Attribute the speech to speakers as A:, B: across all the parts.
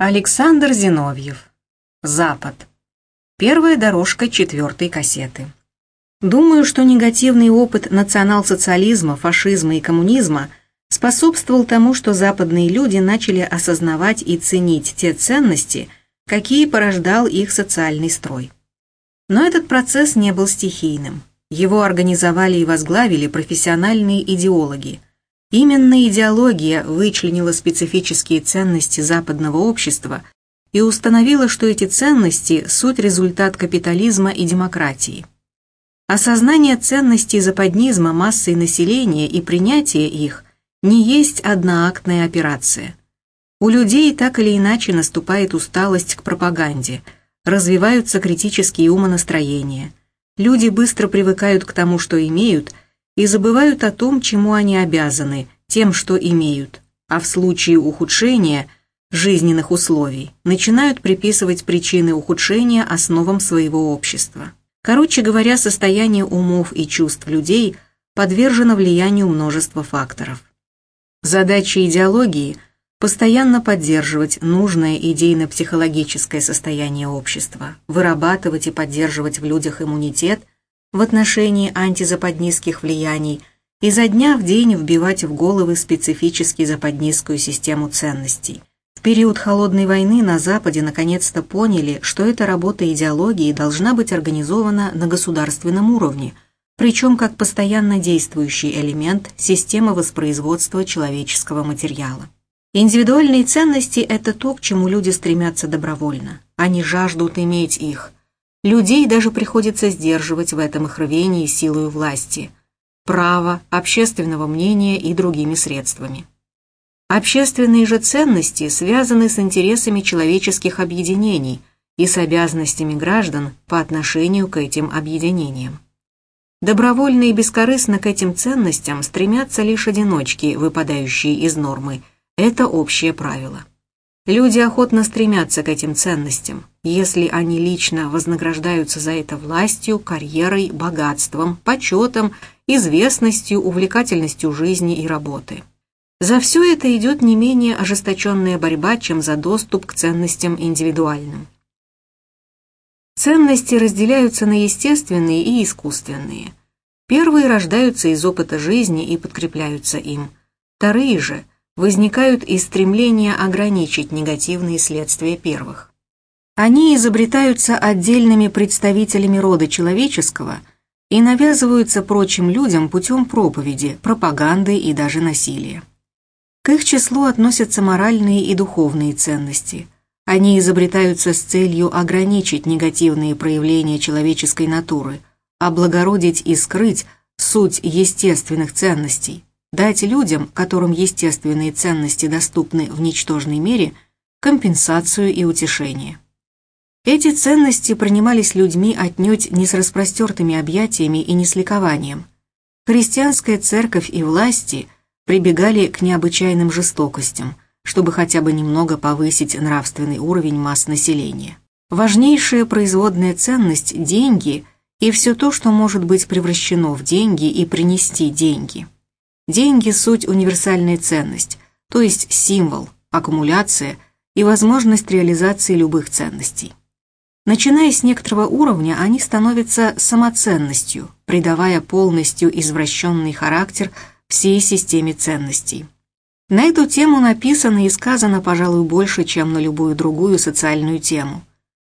A: Александр Зиновьев. Запад. Первая дорожка четвертой кассеты. Думаю, что негативный опыт национал-социализма, фашизма и коммунизма способствовал тому, что западные люди начали осознавать и ценить те ценности, какие порождал их социальный строй. Но этот процесс не был стихийным. Его организовали и возглавили профессиональные идеологи – Именно идеология вычленила специфические ценности западного общества и установила, что эти ценности – суть результат капитализма и демократии. Осознание ценностей западнизма массой населения и принятие их не есть одноактная операция. У людей так или иначе наступает усталость к пропаганде, развиваются критические умонастроения. Люди быстро привыкают к тому, что имеют – и забывают о том, чему они обязаны, тем, что имеют, а в случае ухудшения жизненных условий начинают приписывать причины ухудшения основам своего общества. Короче говоря, состояние умов и чувств людей подвержено влиянию множества факторов. Задача идеологии – постоянно поддерживать нужное идейно-психологическое состояние общества, вырабатывать и поддерживать в людях иммунитет – в отношении антизападнистских влияний и за дня в день вбивать в головы специфически западнистскую систему ценностей. В период Холодной войны на Западе наконец-то поняли, что эта работа идеологии должна быть организована на государственном уровне, причем как постоянно действующий элемент системы воспроизводства человеческого материала. Индивидуальные ценности – это то, к чему люди стремятся добровольно. Они жаждут иметь их – Людей даже приходится сдерживать в этом их рвении силою власти, права, общественного мнения и другими средствами. Общественные же ценности связаны с интересами человеческих объединений и с обязанностями граждан по отношению к этим объединениям. Добровольно и бескорыстно к этим ценностям стремятся лишь одиночки, выпадающие из нормы. Это общее правило. Люди охотно стремятся к этим ценностям, если они лично вознаграждаются за это властью, карьерой, богатством, почетом, известностью, увлекательностью жизни и работы. За все это идет не менее ожесточенная борьба, чем за доступ к ценностям индивидуальным. Ценности разделяются на естественные и искусственные. Первые рождаются из опыта жизни и подкрепляются им. Вторые же – возникают из стремления ограничить негативные следствия первых. Они изобретаются отдельными представителями рода человеческого и навязываются прочим людям путем проповеди, пропаганды и даже насилия. К их числу относятся моральные и духовные ценности. Они изобретаются с целью ограничить негативные проявления человеческой натуры, облагородить и скрыть суть естественных ценностей, дать людям, которым естественные ценности доступны в ничтожной мере, компенсацию и утешение. Эти ценности принимались людьми отнюдь не с распростертыми объятиями и не с ликованием. Христианская церковь и власти прибегали к необычайным жестокостям, чтобы хотя бы немного повысить нравственный уровень масс населения. Важнейшая производная ценность – деньги и все то, что может быть превращено в деньги и принести деньги – Деньги – суть универсальная ценность, то есть символ, аккумуляция и возможность реализации любых ценностей. Начиная с некоторого уровня, они становятся самоценностью, придавая полностью извращенный характер всей системе ценностей. На эту тему написано и сказано, пожалуй, больше, чем на любую другую социальную тему.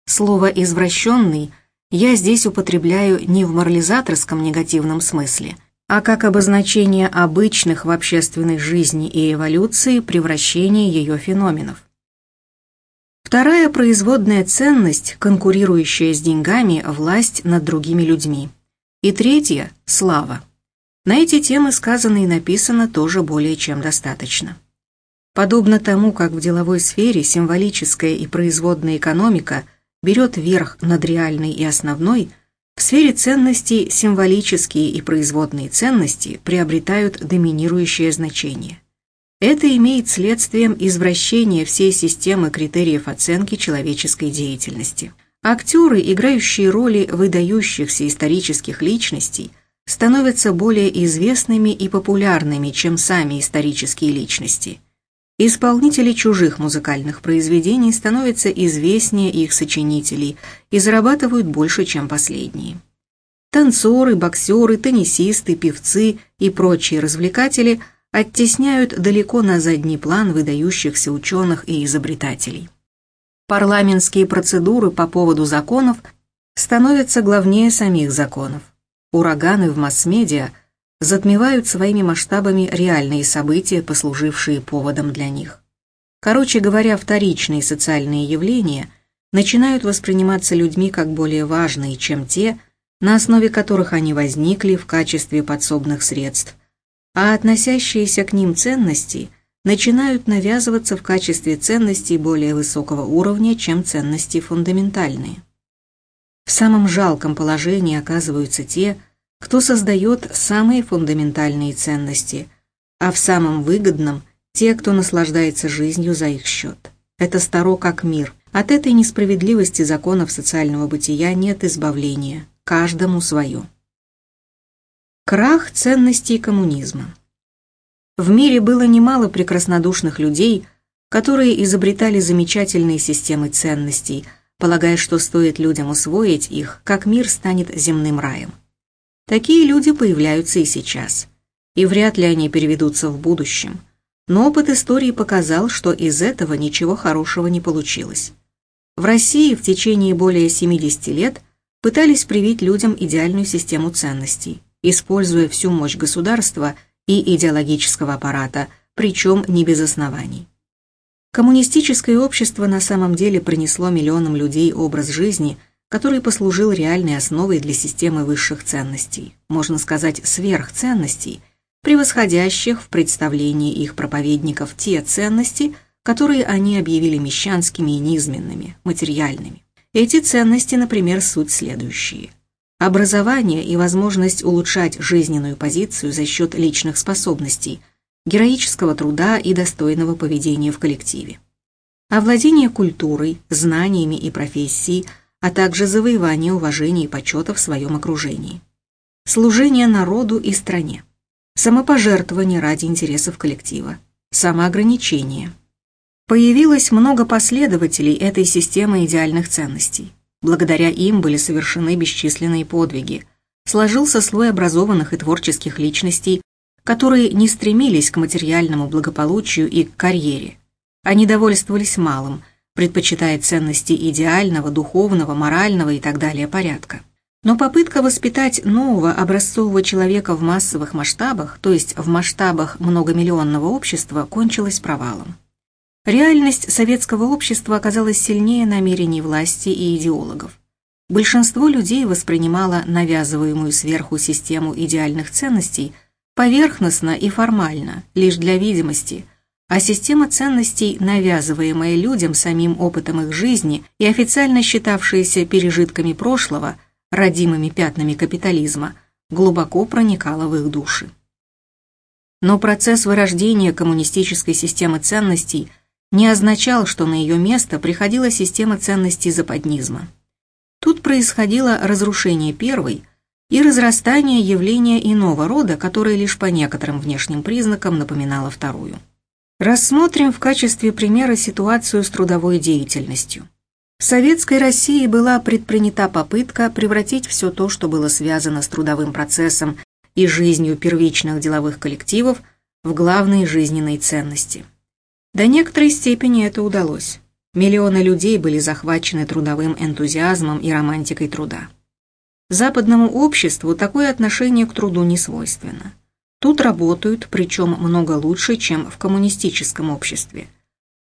A: Слово «извращенный» я здесь употребляю не в морализаторском негативном смысле – а как обозначение обычных в общественной жизни и эволюции превращения ее феноменов. Вторая производная ценность, конкурирующая с деньгами, власть над другими людьми. И третья – слава. На эти темы сказано и написано тоже более чем достаточно. Подобно тому, как в деловой сфере символическая и производная экономика берет верх над реальной и основной – в сфере ценностей символические и производные ценности приобретают доминирующее значение. Это имеет следствием извращения всей системы критериев оценки человеческой деятельности. Актеры, играющие роли выдающихся исторических личностей, становятся более известными и популярными, чем сами исторические личности. Исполнители чужих музыкальных произведений становятся известнее их сочинителей и зарабатывают больше, чем последние. Танцоры, боксеры, теннисисты, певцы и прочие развлекатели оттесняют далеко на задний план выдающихся ученых и изобретателей. Парламентские процедуры по поводу законов становятся главнее самих законов. Ураганы в масс-медиа затмевают своими масштабами реальные события, послужившие поводом для них. Короче говоря, вторичные социальные явления начинают восприниматься людьми как более важные, чем те, на основе которых они возникли в качестве подсобных средств, а относящиеся к ним ценности начинают навязываться в качестве ценностей более высокого уровня, чем ценности фундаментальные. В самом жалком положении оказываются те, кто создает самые фундаментальные ценности, а в самом выгодном – те, кто наслаждается жизнью за их счет. Это старо как мир. От этой несправедливости законов социального бытия нет избавления. Каждому свое. Крах ценностей коммунизма. В мире было немало прекраснодушных людей, которые изобретали замечательные системы ценностей, полагая, что стоит людям усвоить их, как мир станет земным раем. Такие люди появляются и сейчас, и вряд ли они переведутся в будущем. Но опыт истории показал, что из этого ничего хорошего не получилось. В России в течение более 70 лет пытались привить людям идеальную систему ценностей, используя всю мощь государства – и идеологического аппарата, причем не без оснований. Коммунистическое общество на самом деле принесло миллионам людей образ жизни, который послужил реальной основой для системы высших ценностей, можно сказать, сверхценностей, превосходящих в представлении их проповедников те ценности, которые они объявили мещанскими и низменными, материальными. Эти ценности, например, суть следующие. Образование и возможность улучшать жизненную позицию за счет личных способностей, героического труда и достойного поведения в коллективе. Овладение культурой, знаниями и профессией, а также завоевание уважения и почета в своем окружении. Служение народу и стране. Самопожертвование ради интересов коллектива. Самоограничение. Появилось много последователей этой системы идеальных ценностей. Благодаря им были совершены бесчисленные подвиги. Сложился слой образованных и творческих личностей, которые не стремились к материальному благополучию и к карьере. Они довольствовались малым, предпочитая ценности идеального, духовного, морального и так далее порядка. Но попытка воспитать нового образцового человека в массовых масштабах, то есть в масштабах многомиллионного общества, кончилась провалом. Реальность советского общества оказалась сильнее намерений власти и идеологов. Большинство людей воспринимало навязываемую сверху систему идеальных ценностей поверхностно и формально, лишь для видимости, а система ценностей, навязываемая людям самим опытом их жизни и официально считавшаяся пережитками прошлого, родимыми пятнами капитализма, глубоко проникала в их души. Но процесс вырождения коммунистической системы ценностей – не означал, что на ее место приходила система ценностей западнизма. Тут происходило разрушение первой и разрастание явления иного рода, которое лишь по некоторым внешним признакам напоминало вторую. Рассмотрим в качестве примера ситуацию с трудовой деятельностью. В Советской России была предпринята попытка превратить все то, что было связано с трудовым процессом и жизнью первичных деловых коллективов, в главные жизненные ценности – до некоторой степени это удалось. Миллионы людей были захвачены трудовым энтузиазмом и романтикой труда. Западному обществу такое отношение к труду не свойственно. Тут работают, причем много лучше, чем в коммунистическом обществе.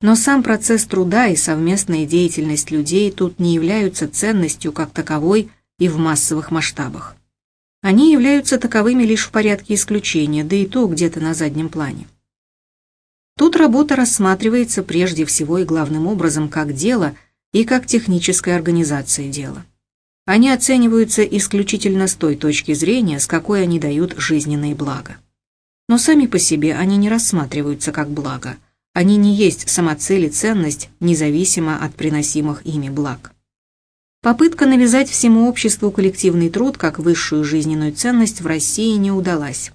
A: Но сам процесс труда и совместная деятельность людей тут не являются ценностью как таковой и в массовых масштабах. Они являются таковыми лишь в порядке исключения, да и то где-то на заднем плане. Тут работа рассматривается прежде всего и главным образом как дело и как техническая организация дела. Они оцениваются исключительно с той точки зрения, с какой они дают жизненные блага. Но сами по себе они не рассматриваются как благо. Они не есть самоцель и ценность, независимо от приносимых ими благ. Попытка навязать всему обществу коллективный труд как высшую жизненную ценность в России не удалась.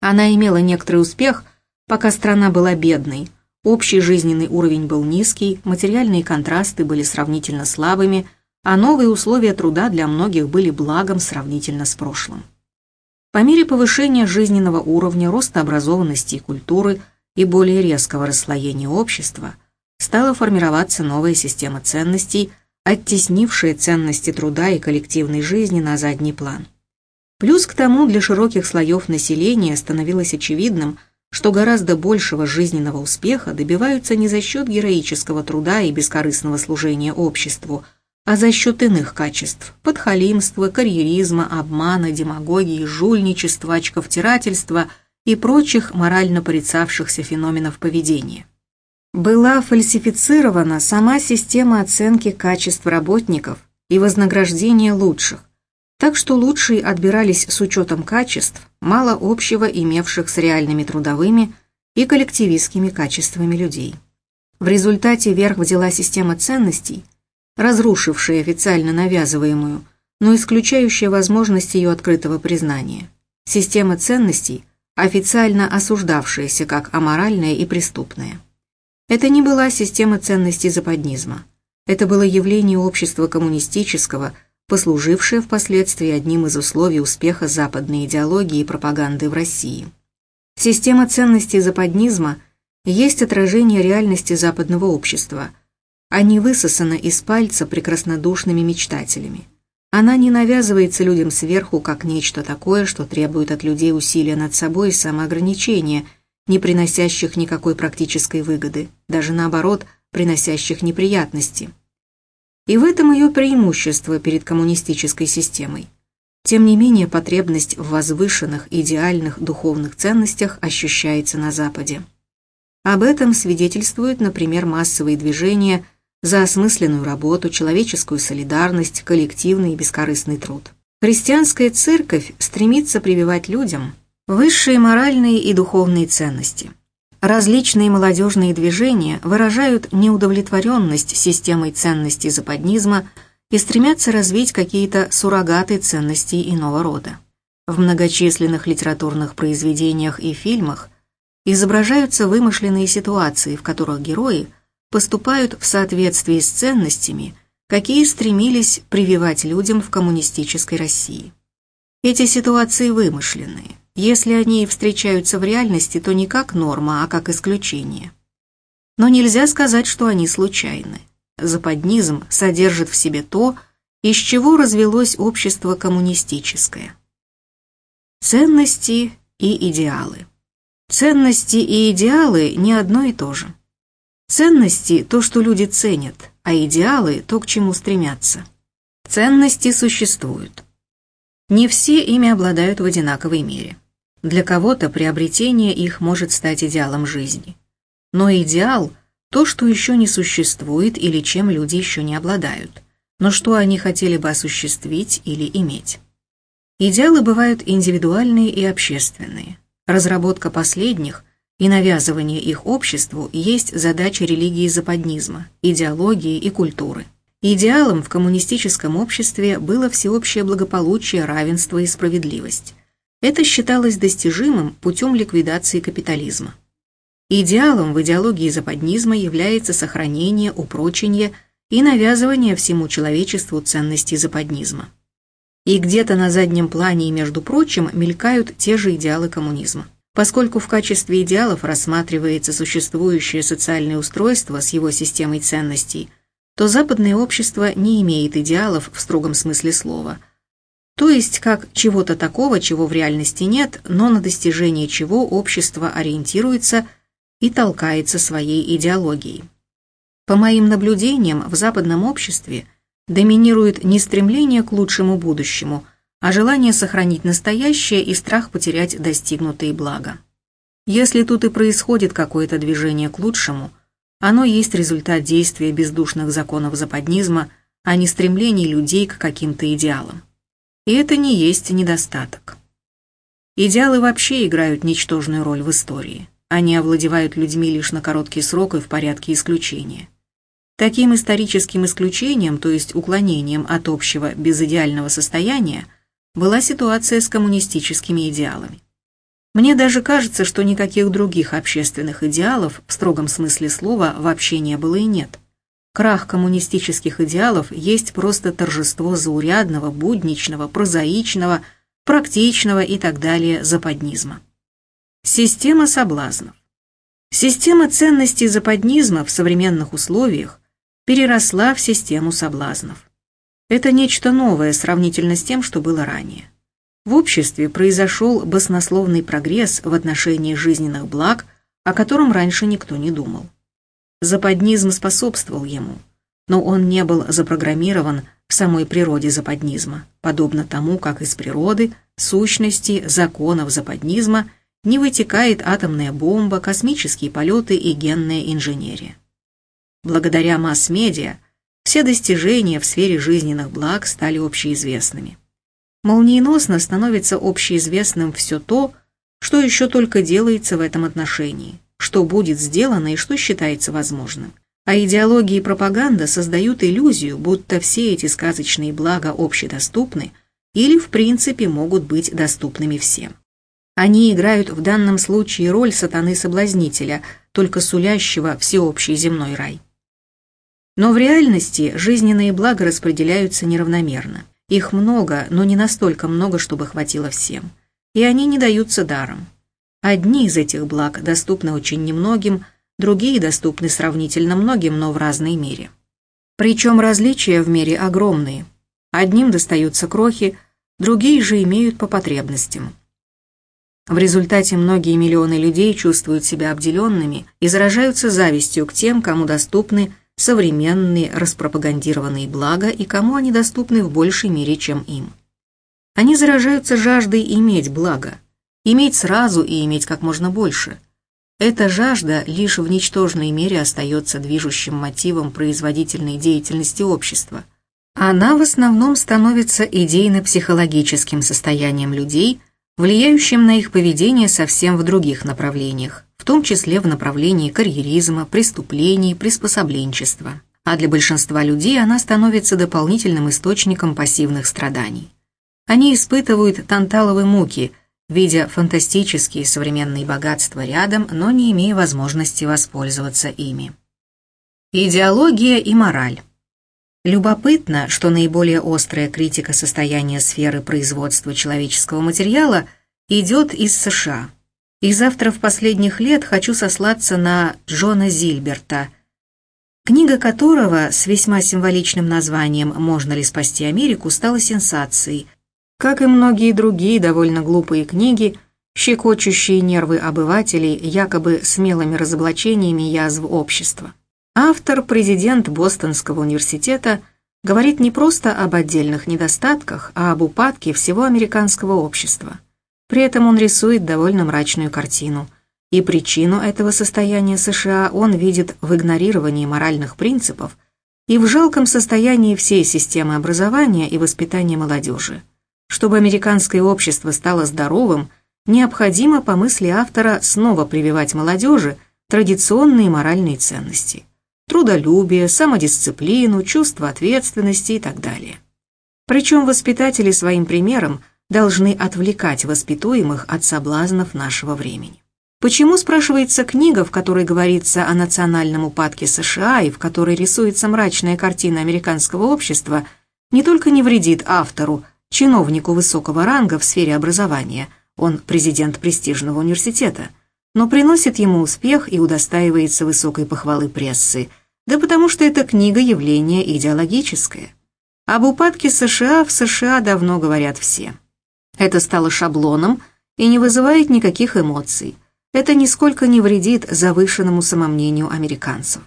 A: Она имела некоторый успех – пока страна была бедной, Общий жизненный уровень был низкий, материальные контрасты были сравнительно слабыми, а новые условия труда для многих были благом сравнительно с прошлым. По мере повышения жизненного уровня, роста образованности и культуры и более резкого расслоения общества стала формироваться новая система ценностей, оттеснившая ценности труда и коллективной жизни на задний план. Плюс к тому для широких слоев населения становилось очевидным, что гораздо большего жизненного успеха добиваются не за счет героического труда и бескорыстного служения обществу, а за счет иных качеств – подхалимства, карьеризма, обмана, демагогии, жульничества, очковтирательства и прочих морально порицавшихся феноменов поведения. Была фальсифицирована сама система оценки качеств работников и вознаграждения лучших, так что лучшие отбирались с учетом качеств, мало общего имевших с реальными трудовыми и коллективистскими качествами людей. В результате верх взяла система ценностей, разрушившая официально навязываемую, но исключающая возможность ее открытого признания. Система ценностей, официально осуждавшаяся как аморальная и преступная. Это не была система ценностей западнизма. Это было явление общества коммунистического – послужившее впоследствии одним из условий успеха западной идеологии и пропаганды в России. Система ценностей западнизма есть отражение реальности западного общества, не высосана из пальца прекраснодушными мечтателями. Она не навязывается людям сверху как нечто такое, что требует от людей усилия над собой и самоограничения, не приносящих никакой практической выгоды, даже наоборот, приносящих неприятности. И в этом ее преимущество перед коммунистической системой. Тем не менее, потребность в возвышенных, идеальных духовных ценностях ощущается на Западе. Об этом свидетельствуют, например, массовые движения за осмысленную работу, человеческую солидарность, коллективный и бескорыстный труд. Христианская церковь стремится прививать людям высшие моральные и духовные ценности – Различные молодежные движения выражают неудовлетворенность системой ценностей западнизма и стремятся развить какие-то суррогаты ценностей иного рода. В многочисленных литературных произведениях и фильмах изображаются вымышленные ситуации, в которых герои поступают в соответствии с ценностями, какие стремились прививать людям в коммунистической России. Эти ситуации вымышленные – если они встречаются в реальности, то не как норма, а как исключение. Но нельзя сказать, что они случайны. Западнизм содержит в себе то, из чего развелось общество коммунистическое. Ценности и идеалы. Ценности и идеалы не одно и то же. Ценности – то, что люди ценят, а идеалы – то, к чему стремятся. Ценности существуют. Не все ими обладают в одинаковой мере. Для кого-то приобретение их может стать идеалом жизни. Но идеал – то, что еще не существует или чем люди еще не обладают, но что они хотели бы осуществить или иметь. Идеалы бывают индивидуальные и общественные. Разработка последних и навязывание их обществу есть задача религии западнизма, идеологии и культуры. Идеалом в коммунистическом обществе было всеобщее благополучие, равенство и справедливость – это считалось достижимым путем ликвидации капитализма. Идеалом в идеологии западнизма является сохранение, упрочение и навязывание всему человечеству ценностей западнизма. И где-то на заднем плане и между прочим мелькают те же идеалы коммунизма. Поскольку в качестве идеалов рассматривается существующее социальное устройство с его системой ценностей, то западное общество не имеет идеалов в строгом смысле слова – то есть как чего-то такого, чего в реальности нет, но на достижение чего общество ориентируется и толкается своей идеологией. По моим наблюдениям, в западном обществе доминирует не стремление к лучшему будущему, а желание сохранить настоящее и страх потерять достигнутые блага. Если тут и происходит какое-то движение к лучшему, оно есть результат действия бездушных законов западнизма, а не стремлений людей к каким-то идеалам. И это не есть недостаток. Идеалы вообще играют ничтожную роль в истории. Они овладевают людьми лишь на короткий срок и в порядке исключения. Таким историческим исключением, то есть уклонением от общего безидеального состояния, была ситуация с коммунистическими идеалами. Мне даже кажется, что никаких других общественных идеалов в строгом смысле слова вообще не было и нет. Крах коммунистических идеалов есть просто торжество заурядного, будничного, прозаичного, практичного и так далее западнизма. Система соблазнов. Система ценностей западнизма в современных условиях переросла в систему соблазнов. Это нечто новое сравнительно с тем, что было ранее. В обществе произошел баснословный прогресс в отношении жизненных благ, о котором раньше никто не думал. Западнизм способствовал ему, но он не был запрограммирован в самой природе западнизма, подобно тому, как из природы, сущности, законов западнизма не вытекает атомная бомба, космические полеты и генная инженерия. Благодаря масс-медиа все достижения в сфере жизненных благ стали общеизвестными. Молниеносно становится общеизвестным все то, что еще только делается в этом отношении, что будет сделано и что считается возможным. А идеология и пропаганда создают иллюзию, будто все эти сказочные блага общедоступны или в принципе могут быть доступными всем. Они играют в данном случае роль сатаны-соблазнителя, только сулящего всеобщий земной рай. Но в реальности жизненные блага распределяются неравномерно. Их много, но не настолько много, чтобы хватило всем. И они не даются даром. Одни из этих благ доступны очень немногим, другие доступны сравнительно многим, но в разной мере. Причем различия в мере огромные. Одним достаются крохи, другие же имеют по потребностям. В результате многие миллионы людей чувствуют себя обделенными и заражаются завистью к тем, кому доступны современные распропагандированные блага и кому они доступны в большей мере, чем им. Они заражаются жаждой иметь благо, иметь сразу и иметь как можно больше. Эта жажда лишь в ничтожной мере остается движущим мотивом производительной деятельности общества. Она в основном становится идейно-психологическим состоянием людей, влияющим на их поведение совсем в других направлениях том числе в направлении карьеризма, преступлений, приспособленчества. А для большинства людей она становится дополнительным источником пассивных страданий. Они испытывают танталовые муки, видя фантастические современные богатства рядом, но не имея возможности воспользоваться ими. Идеология и мораль. Любопытно, что наиболее острая критика состояния сферы производства человеческого материала идет из США – из авторов последних лет хочу сослаться на Джона Зильберта, книга которого с весьма символичным названием «Можно ли спасти Америку» стала сенсацией, как и многие другие довольно глупые книги, щекочущие нервы обывателей якобы смелыми разоблачениями язв общества. Автор, президент Бостонского университета, говорит не просто об отдельных недостатках, а об упадке всего американского общества – при этом он рисует довольно мрачную картину. И причину этого состояния США он видит в игнорировании моральных принципов и в жалком состоянии всей системы образования и воспитания молодежи. Чтобы американское общество стало здоровым, необходимо, по мысли автора, снова прививать молодежи традиционные моральные ценности. Трудолюбие, самодисциплину, чувство ответственности и так далее. Причем воспитатели своим примером – должны отвлекать воспитуемых от соблазнов нашего времени. Почему, спрашивается, книга, в которой говорится о национальном упадке США и в которой рисуется мрачная картина американского общества, не только не вредит автору, чиновнику высокого ранга в сфере образования, он президент престижного университета, но приносит ему успех и удостаивается высокой похвалы прессы, да потому что эта книга явление идеологическое. Об упадке США в США давно говорят все. Это стало шаблоном и не вызывает никаких эмоций. Это нисколько не вредит завышенному самомнению американцев.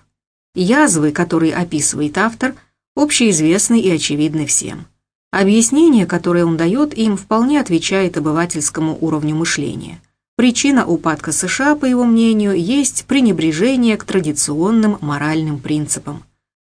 A: Язвы, которые описывает автор, общеизвестны и очевидны всем. Объяснение, которое он дает им, вполне отвечает обывательскому уровню мышления. Причина упадка США, по его мнению, есть пренебрежение к традиционным моральным принципам.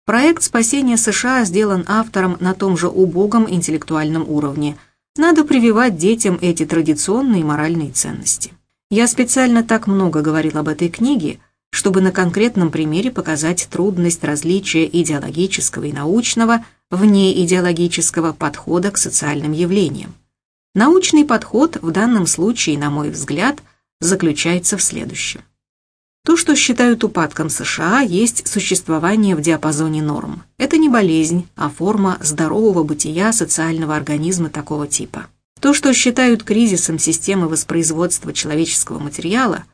A: Проект спасения США сделан автором на том же убогом интеллектуальном уровне – надо прививать детям эти традиционные моральные ценности. Я специально так много говорил об этой книге, чтобы на конкретном примере показать трудность различия идеологического и научного, вне идеологического подхода к социальным явлениям. Научный подход в данном случае, на мой взгляд, заключается в следующем. То, что считают упадком США, есть существование в диапазоне норм. Это не болезнь, а форма здорового бытия социального организма такого типа. То, что считают кризисом системы воспроизводства человеческого материала,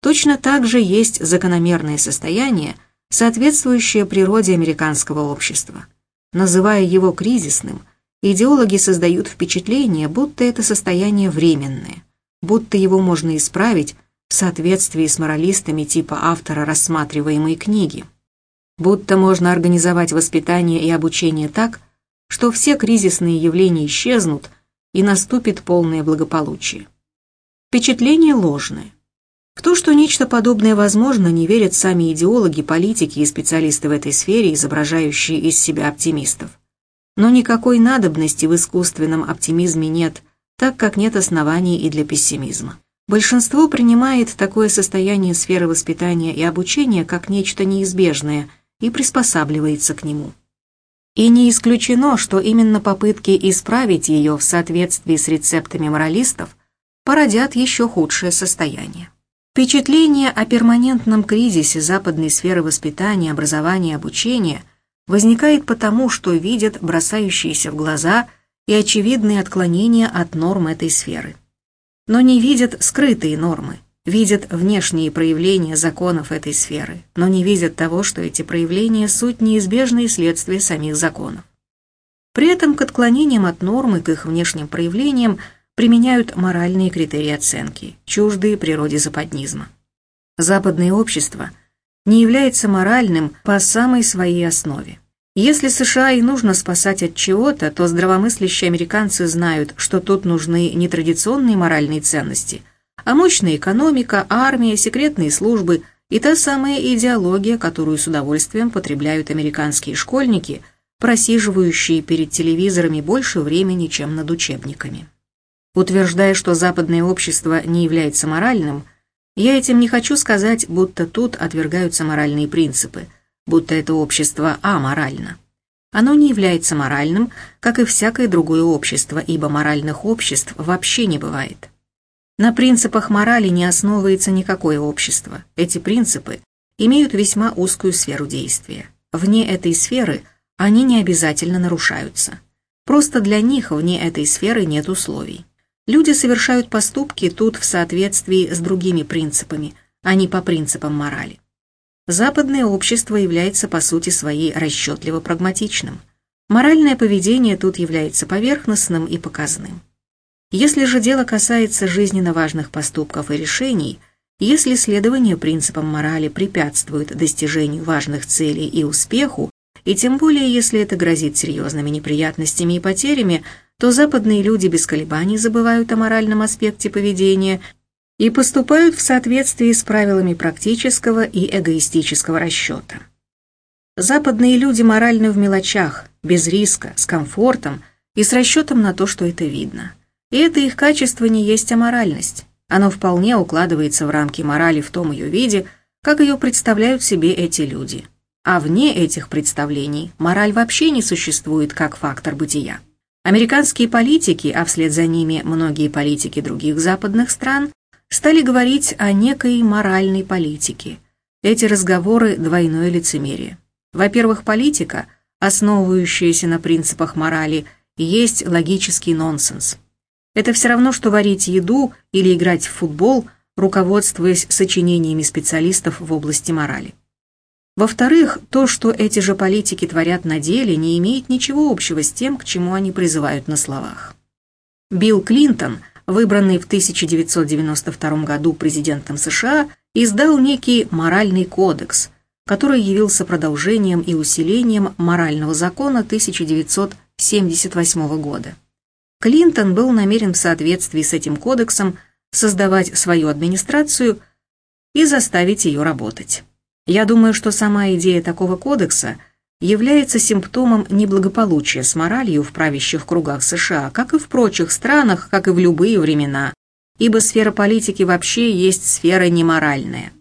A: точно так же есть закономерное состояние, соответствующее природе американского общества. Называя его кризисным, идеологи создают впечатление, будто это состояние временное, будто его можно исправить в соответствии с моралистами типа автора рассматриваемой книги. Будто можно организовать воспитание и обучение так, что все кризисные явления исчезнут и наступит полное благополучие. Впечатление ложное. В то, что нечто подобное возможно, не верят сами идеологи, политики и специалисты в этой сфере, изображающие из себя оптимистов. Но никакой надобности в искусственном оптимизме нет, так как нет оснований и для пессимизма. Большинство принимает такое состояние сферы воспитания и обучения как нечто неизбежное и приспосабливается к нему. И не исключено, что именно попытки исправить ее в соответствии с рецептами моралистов породят еще худшее состояние. Впечатление о перманентном кризисе западной сферы воспитания, образования и обучения возникает потому, что видят бросающиеся в глаза и очевидные отклонения от норм этой сферы но не видят скрытые нормы, видят внешние проявления законов этой сферы, но не видят того, что эти проявления – суть неизбежные следствия самих законов. При этом к отклонениям от нормы, к их внешним проявлениям применяют моральные критерии оценки, чуждые природе западнизма. Западное общество не является моральным по самой своей основе. Если США и нужно спасать от чего-то, то здравомыслящие американцы знают, что тут нужны не традиционные моральные ценности, а мощная экономика, армия, секретные службы и та самая идеология, которую с удовольствием потребляют американские школьники, просиживающие перед телевизорами больше времени, чем над учебниками. Утверждая, что западное общество не является моральным, я этим не хочу сказать, будто тут отвергаются моральные принципы – будто это общество аморально. Оно не является моральным, как и всякое другое общество, ибо моральных обществ вообще не бывает. На принципах морали не основывается никакое общество. Эти принципы имеют весьма узкую сферу действия. Вне этой сферы они не обязательно нарушаются. Просто для них вне этой сферы нет условий. Люди совершают поступки тут в соответствии с другими принципами, а не по принципам морали. Западное общество является по сути своей расчетливо-прагматичным. Моральное поведение тут является поверхностным и показным. Если же дело касается жизненно важных поступков и решений, если следование принципам морали препятствует достижению важных целей и успеху, и тем более если это грозит серьезными неприятностями и потерями, то западные люди без колебаний забывают о моральном аспекте поведения и поступают в соответствии с правилами практического и эгоистического расчета. Западные люди моральны в мелочах, без риска, с комфортом и с расчетом на то, что это видно. И это их качество не есть аморальность. Оно вполне укладывается в рамки морали в том ее виде, как ее представляют себе эти люди. А вне этих представлений мораль вообще не существует как фактор бытия. Американские политики, а вслед за ними многие политики других западных стран, стали говорить о некой моральной политике. Эти разговоры – двойное лицемерие. Во-первых, политика, основывающаяся на принципах морали, есть логический нонсенс. Это все равно, что варить еду или играть в футбол, руководствуясь сочинениями специалистов в области морали. Во-вторых, то, что эти же политики творят на деле, не имеет ничего общего с тем, к чему они призывают на словах. Билл Клинтон – выбранный в 1992 году президентом США, издал некий моральный кодекс, который явился продолжением и усилением морального закона 1978 года. Клинтон был намерен в соответствии с этим кодексом создавать свою администрацию и заставить ее работать. Я думаю, что сама идея такого кодекса – является симптомом неблагополучия с моралью в правящих кругах США, как и в прочих странах, как и в любые времена, ибо сфера политики вообще есть сфера неморальная.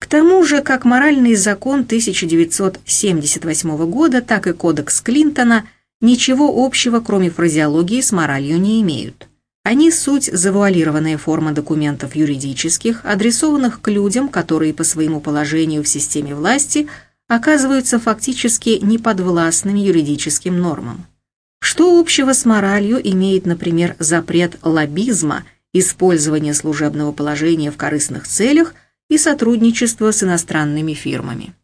A: К тому же, как моральный закон 1978 года, так и кодекс Клинтона ничего общего, кроме фразеологии, с моралью не имеют. Они суть завуалированная форма документов юридических, адресованных к людям, которые по своему положению в системе власти оказываются фактически неподвластными юридическим нормам. Что общего с моралью имеет, например, запрет лоббизма, использование служебного положения в корыстных целях и сотрудничество с иностранными фирмами?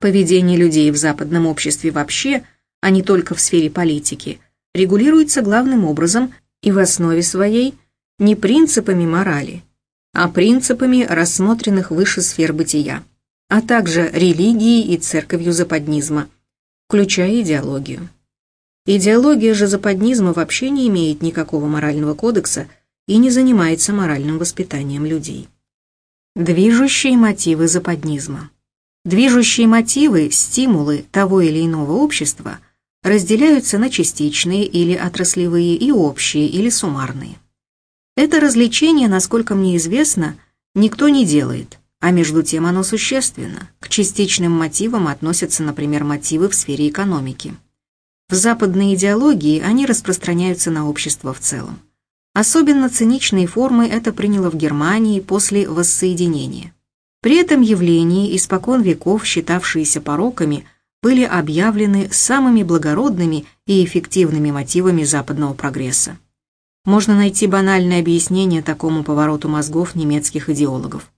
A: Поведение людей в западном обществе вообще, а не только в сфере политики, регулируется главным образом и в основе своей не принципами морали, а принципами рассмотренных выше сфер бытия, а также религией и церковью западнизма, включая идеологию. Идеология же западнизма вообще не имеет никакого морального кодекса и не занимается моральным воспитанием людей. Движущие мотивы западнизма. Движущие мотивы, стимулы того или иного общества – разделяются на частичные или отраслевые и общие или суммарные. Это развлечение, насколько мне известно, никто не делает, а между тем оно существенно. К частичным мотивам относятся, например, мотивы в сфере экономики. В западной идеологии они распространяются на общество в целом. Особенно циничные формы это приняло в Германии после воссоединения. При этом явлении, испокон веков считавшиеся пороками, были объявлены самыми благородными и эффективными мотивами западного прогресса. Можно найти банальное объяснение такому повороту мозгов немецких идеологов.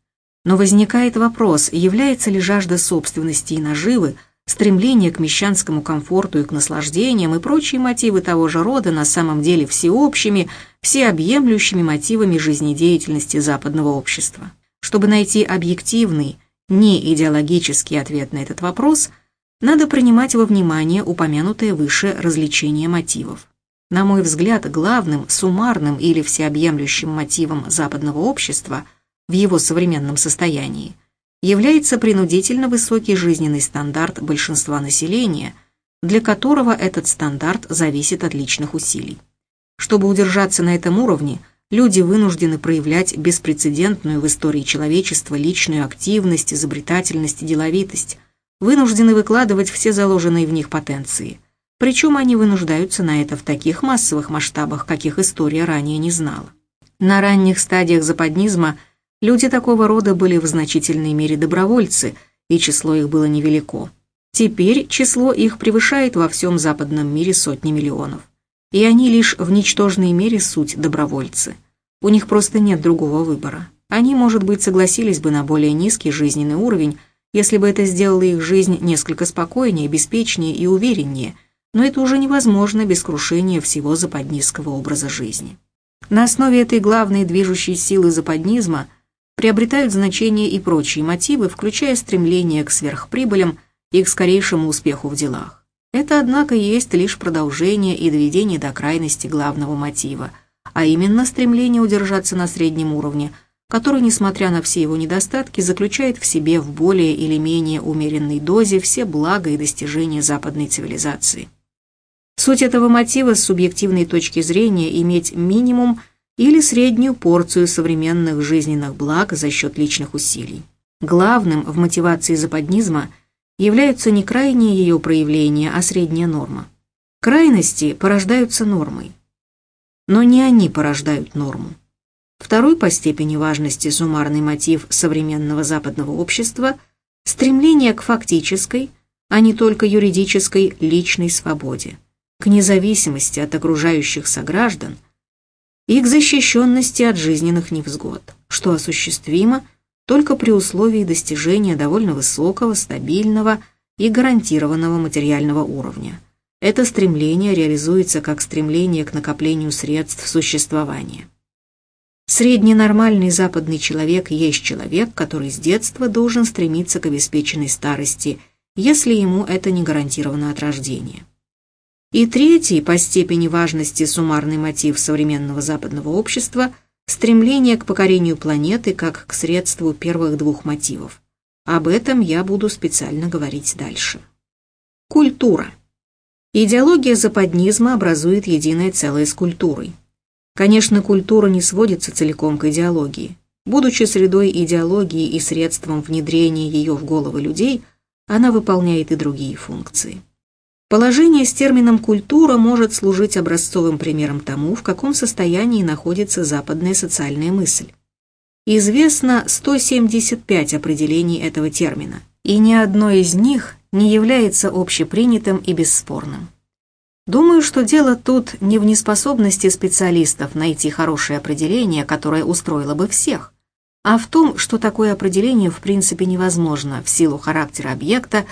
A: Но возникает вопрос, является ли жажда собственности и наживы, стремление к мещанскому комфорту и к наслаждениям и прочие мотивы того же рода на самом деле всеобщими, всеобъемлющими мотивами жизнедеятельности западного общества. Чтобы найти объективный, не идеологический ответ на этот вопрос – надо принимать во внимание упомянутое выше развлечение мотивов. На мой взгляд, главным, суммарным или всеобъемлющим мотивом западного общества в его современном состоянии является принудительно высокий жизненный стандарт большинства населения, для которого этот стандарт зависит от личных усилий. Чтобы удержаться на этом уровне, люди вынуждены проявлять беспрецедентную в истории человечества личную активность, изобретательность и деловитость, вынуждены выкладывать все заложенные в них потенции. Причем они вынуждаются на это в таких массовых масштабах, каких история ранее не знала. На ранних стадиях западнизма люди такого рода были в значительной мере добровольцы, и число их было невелико. Теперь число их превышает во всем западном мире сотни миллионов. И они лишь в ничтожной мере суть добровольцы. У них просто нет другого выбора. Они, может быть, согласились бы на более низкий жизненный уровень, если бы это сделало их жизнь несколько спокойнее, беспечнее и увереннее, но это уже невозможно без крушения всего западнистского образа жизни. На основе этой главной движущей силы западнизма приобретают значение и прочие мотивы, включая стремление к сверхприбылям и к скорейшему успеху в делах. Это, однако, есть лишь продолжение и доведение до крайности главного мотива, а именно стремление удержаться на среднем уровне – который, несмотря на все его недостатки, заключает в себе в более или менее умеренной дозе все блага и достижения западной цивилизации. Суть этого мотива с субъективной точки зрения иметь минимум или среднюю порцию современных жизненных благ за счет личных усилий. Главным в мотивации западнизма являются не крайние ее проявления, а средняя норма. Крайности порождаются нормой, но не они порождают норму. Второй по степени важности суммарный мотив современного западного общества – стремление к фактической, а не только юридической личной свободе, к независимости от окружающих сограждан и к защищенности от жизненных невзгод, что осуществимо только при условии достижения довольно высокого, стабильного и гарантированного материального уровня. Это стремление реализуется как стремление к накоплению средств существования. Средненормальный западный человек есть человек, который с детства должен стремиться к обеспеченной старости, если ему это не гарантировано от рождения. И третий по степени важности суммарный мотив современного западного общества – стремление к покорению планеты как к средству первых двух мотивов. Об этом я буду специально говорить дальше. Культура. Идеология западнизма образует единое целое с культурой. Конечно, культура не сводится целиком к идеологии. Будучи средой идеологии и средством внедрения ее в головы людей, она выполняет и другие функции. Положение с термином «культура» может служить образцовым примером тому, в каком состоянии находится западная социальная мысль. Известно 175 определений этого термина, и ни одно из них не является общепринятым и бесспорным. Думаю, что дело тут не в неспособности специалистов найти хорошее определение, которое устроило бы всех, а в том, что такое определение в принципе невозможно в силу характера объекта,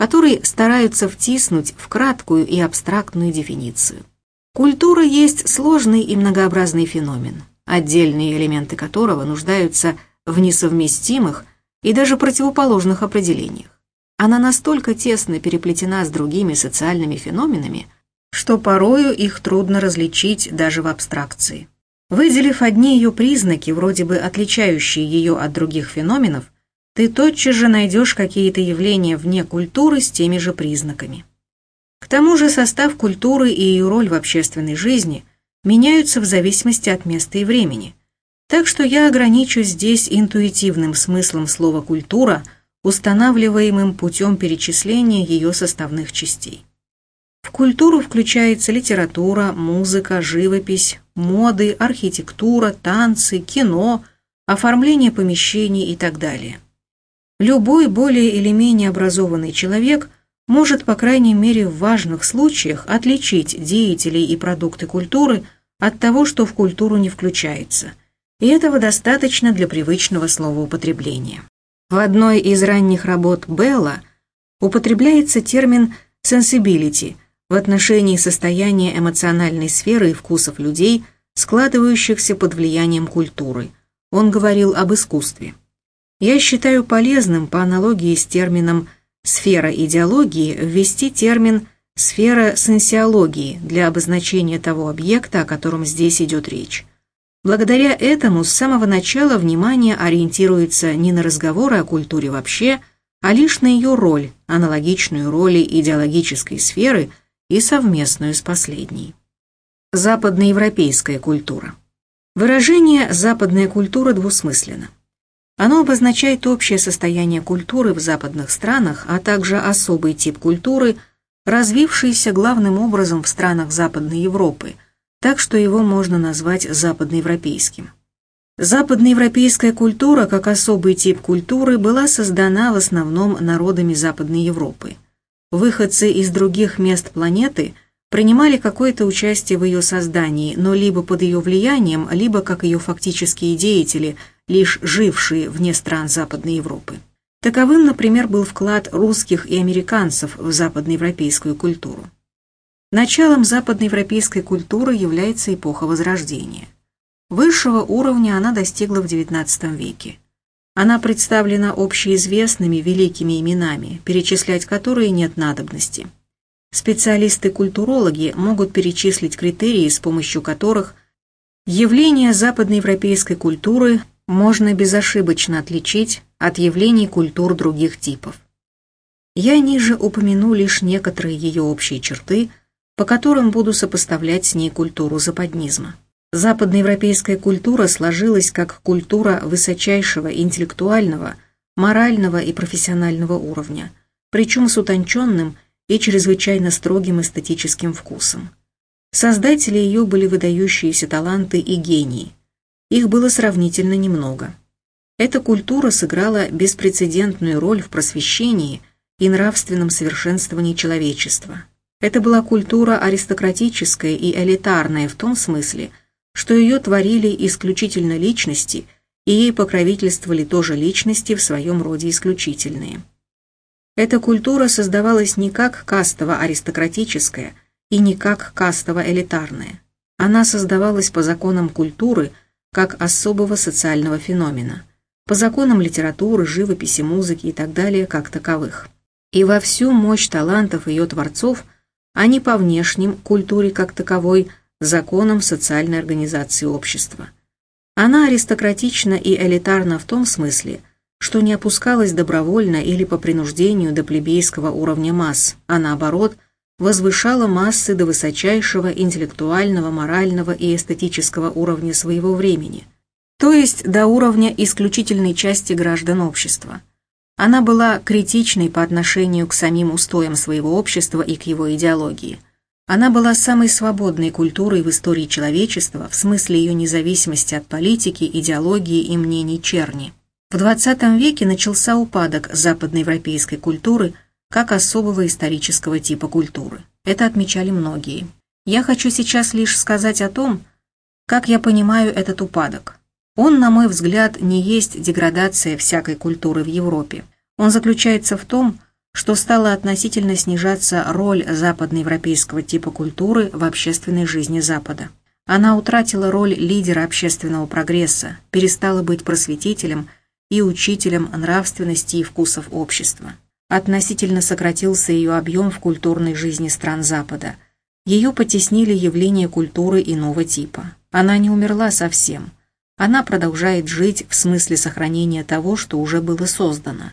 A: который стараются втиснуть в краткую и абстрактную дефиницию. Культура есть сложный и многообразный феномен, отдельные элементы которого нуждаются в несовместимых и даже противоположных определениях. Она настолько тесно переплетена с другими социальными феноменами, что порою их трудно различить даже в абстракции. Выделив одни ее признаки, вроде бы отличающие ее от других феноменов, ты тотчас же найдешь какие-то явления вне культуры с теми же признаками. К тому же состав культуры и ее роль в общественной жизни меняются в зависимости от места и времени. Так что я ограничусь здесь интуитивным смыслом слова «культура», устанавливаемым путем перечисления ее составных частей. В культуру включается литература, музыка, живопись, моды, архитектура, танцы, кино, оформление помещений и так далее. Любой более или менее образованный человек может, по крайней мере в важных случаях, отличить деятелей и продукты культуры от того, что в культуру не включается. И этого достаточно для привычного словоупотребления. В одной из ранних работ Белла употребляется термин «sensibility», в отношении состояния эмоциональной сферы и вкусов людей, складывающихся под влиянием культуры. Он говорил об искусстве. Я считаю полезным по аналогии с термином «сфера идеологии» ввести термин «сфера сенсиологии» для обозначения того объекта, о котором здесь идет речь. Благодаря этому с самого начала внимание ориентируется не на разговоры о культуре вообще, а лишь на ее роль, аналогичную роли идеологической сферы – и совместную с последней. Западноевропейская культура. Выражение «западная культура» двусмысленно. Оно обозначает общее состояние культуры в западных странах, а также особый тип культуры, развившийся главным образом в странах Западной Европы, так что его можно назвать западноевропейским. Западноевропейская культура, как особый тип культуры, была создана в основном народами Западной Европы – Выходцы из других мест планеты принимали какое-то участие в ее создании, но либо под ее влиянием, либо как ее фактические деятели, лишь жившие вне стран Западной Европы. Таковым, например, был вклад русских и американцев в западноевропейскую культуру. Началом западноевропейской культуры является эпоха Возрождения. Высшего уровня она достигла в XIX веке. Она представлена общеизвестными великими именами, перечислять которые нет надобности. Специалисты-культурологи могут перечислить критерии, с помощью которых явления западноевропейской культуры можно безошибочно отличить от явлений культур других типов. Я ниже упомяну лишь некоторые ее общие черты, по которым буду сопоставлять с ней культуру западнизма. Западноевропейская культура сложилась как культура высочайшего интеллектуального, морального и профессионального уровня, причем с утонченным и чрезвычайно строгим эстетическим вкусом. Создатели ее были выдающиеся таланты и гении. Их было сравнительно немного. Эта культура сыграла беспрецедентную роль в просвещении и нравственном совершенствовании человечества. Это была культура аристократическая и элитарная в том смысле, что ее творили исключительно личности, и ей покровительствовали тоже личности в своем роде исключительные. Эта культура создавалась не как кастово-аристократическая и не как кастово-элитарная. Она создавалась по законам культуры как особого социального феномена, по законам литературы, живописи, музыки и так далее как таковых. И во всю мощь талантов ее творцов, а не по внешним культуре как таковой – законам социальной организации общества. Она аристократична и элитарна в том смысле, что не опускалась добровольно или по принуждению до плебейского уровня масс, а наоборот, возвышала массы до высочайшего интеллектуального, морального и эстетического уровня своего времени, то есть до уровня исключительной части граждан общества. Она была критичной по отношению к самим устоям своего общества и к его идеологии. Она была самой свободной культурой в истории человечества в смысле ее независимости от политики, идеологии и мнений черни. В XX веке начался упадок западноевропейской культуры как особого исторического типа культуры. Это отмечали многие. Я хочу сейчас лишь сказать о том, как я понимаю этот упадок. Он, на мой взгляд, не есть деградация всякой культуры в Европе. Он заключается в том, что стала относительно снижаться роль западноевропейского типа культуры в общественной жизни Запада. Она утратила роль лидера общественного прогресса, перестала быть просветителем и учителем нравственности и вкусов общества. Относительно сократился ее объем в культурной жизни стран Запада. Ее потеснили явления культуры иного типа. Она не умерла совсем – она продолжает жить в смысле сохранения того, что уже было создано.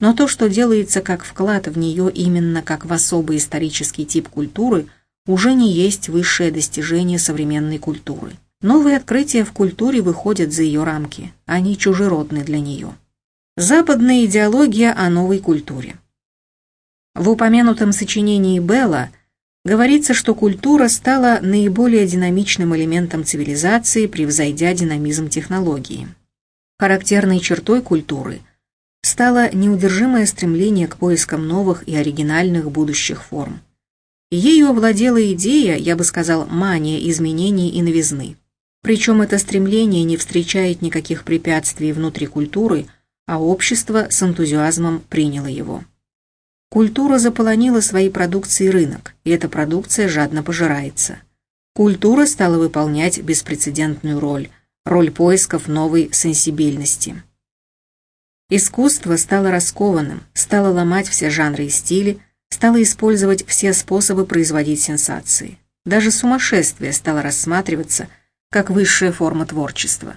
A: Но то, что делается как вклад в нее именно как в особый исторический тип культуры, уже не есть высшее достижение современной культуры. Новые открытия в культуре выходят за ее рамки, они чужеродны для нее. Западная идеология о новой культуре. В упомянутом сочинении Белла Говорится, что культура стала наиболее динамичным элементом цивилизации, превзойдя динамизм технологии. Характерной чертой культуры стало неудержимое стремление к поискам новых и оригинальных будущих форм. Ею овладела идея, я бы сказал, мания изменений и новизны. Причем это стремление не встречает никаких препятствий внутри культуры, а общество с энтузиазмом приняло его. Культура заполонила своей продукцией рынок, и эта продукция жадно пожирается. Культура стала выполнять беспрецедентную роль, роль поисков новой сенсибильности. Искусство стало раскованным, стало ломать все жанры и стили, стало использовать все способы производить сенсации. Даже сумасшествие стало рассматриваться как высшая форма творчества.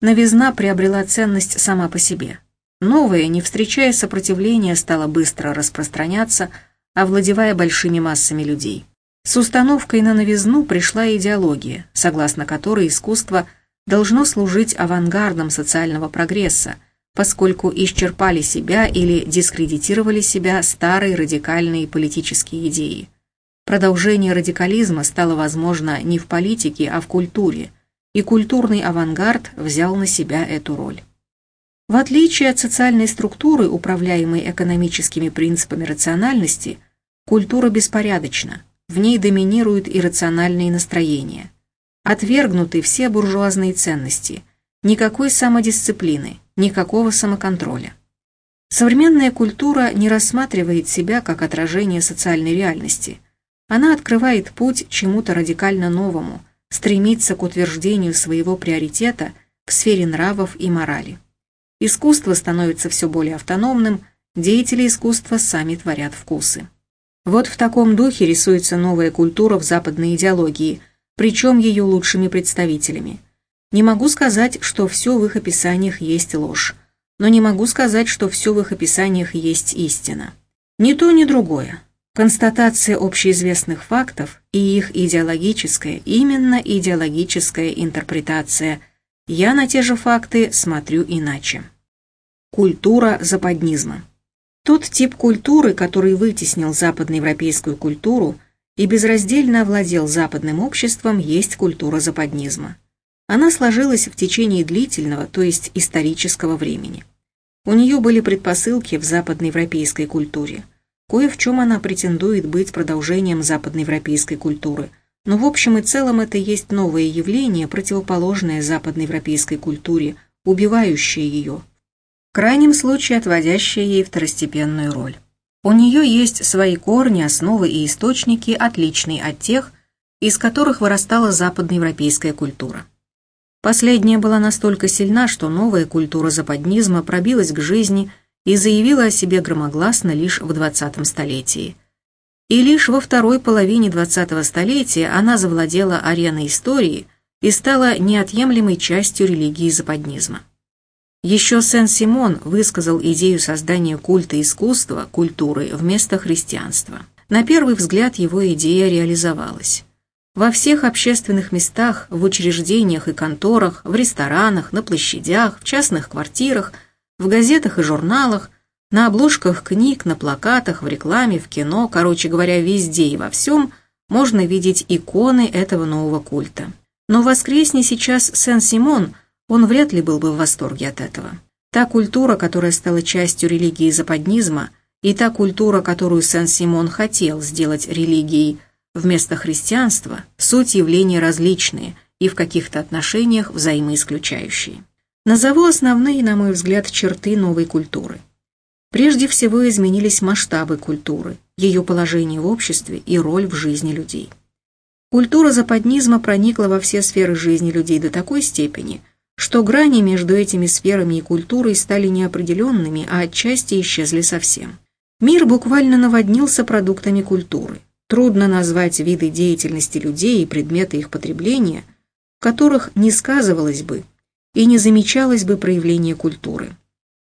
A: Новизна приобрела ценность сама по себе – Новое, не встречая сопротивления, стало быстро распространяться, овладевая большими массами людей. С установкой на новизну пришла идеология, согласно которой искусство должно служить авангардом социального прогресса, поскольку исчерпали себя или дискредитировали себя старые радикальные политические идеи. Продолжение радикализма стало возможно не в политике, а в культуре, и культурный авангард взял на себя эту роль. В отличие от социальной структуры, управляемой экономическими принципами рациональности, культура беспорядочна, в ней доминируют иррациональные настроения. Отвергнуты все буржуазные ценности, никакой самодисциплины, никакого самоконтроля. Современная культура не рассматривает себя как отражение социальной реальности. Она открывает путь чему-то радикально новому, стремится к утверждению своего приоритета в сфере нравов и морали. Искусство становится все более автономным, деятели искусства сами творят вкусы. Вот в таком духе рисуется новая культура в западной идеологии, причем ее лучшими представителями. Не могу сказать, что все в их описаниях есть ложь, но не могу сказать, что все в их описаниях есть истина. Ни то, ни другое. Констатация общеизвестных фактов и их идеологическая, именно идеологическая интерпретация – я на те же факты смотрю иначе. Культура западнизма. Тот тип культуры, который вытеснил западноевропейскую культуру и безраздельно овладел западным обществом, есть культура западнизма. Она сложилась в течение длительного, то есть исторического времени. У нее были предпосылки в западноевропейской культуре. Кое в чем она претендует быть продолжением западноевропейской культуры – но в общем и целом это есть новое явление, противоположное западноевропейской культуре, убивающее ее, в крайнем случае отводящее ей второстепенную роль. У нее есть свои корни, основы и источники, отличные от тех, из которых вырастала западноевропейская культура. Последняя была настолько сильна, что новая культура западнизма пробилась к жизни и заявила о себе громогласно лишь в 20 столетии – и лишь во второй половине 20-го столетия она завладела ареной истории и стала неотъемлемой частью религии западнизма. Еще Сен-Симон высказал идею создания культа искусства, культуры вместо христианства. На первый взгляд его идея реализовалась. Во всех общественных местах, в учреждениях и конторах, в ресторанах, на площадях, в частных квартирах, в газетах и журналах На обложках книг, на плакатах, в рекламе, в кино, короче говоря, везде и во всем можно видеть иконы этого нового культа. Но воскресни сейчас Сен-Симон, он вряд ли был бы в восторге от этого. Та культура, которая стала частью религии западнизма, и та культура, которую Сен-Симон хотел сделать религией вместо христианства, суть явления различные и в каких-то отношениях взаимоисключающие. Назову основные, на мой взгляд, черты новой культуры. Прежде всего изменились масштабы культуры, ее положение в обществе и роль в жизни людей. Культура западнизма проникла во все сферы жизни людей до такой степени, что грани между этими сферами и культурой стали неопределенными, а отчасти исчезли совсем. Мир буквально наводнился продуктами культуры. Трудно назвать виды деятельности людей и предметы их потребления, в которых не сказывалось бы и не замечалось бы проявление культуры.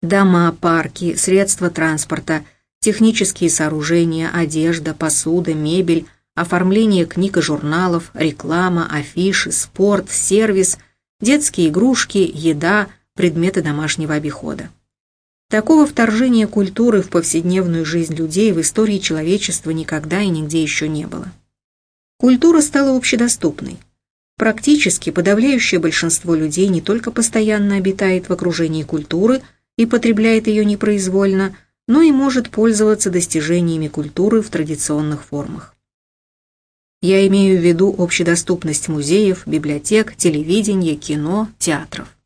A: Дома, парки, средства транспорта, технические сооружения, одежда, посуда, мебель, оформление книг и журналов, реклама, афиши, спорт, сервис, детские игрушки, еда, предметы домашнего обихода. Такого вторжения культуры в повседневную жизнь людей в истории человечества никогда и нигде еще не было. Культура стала общедоступной. Практически подавляющее большинство людей не только постоянно обитает в окружении культуры – и потребляет ее непроизвольно, но и может пользоваться достижениями культуры в традиционных формах. Я имею в виду общедоступность музеев, библиотек, телевидения, кино, театров.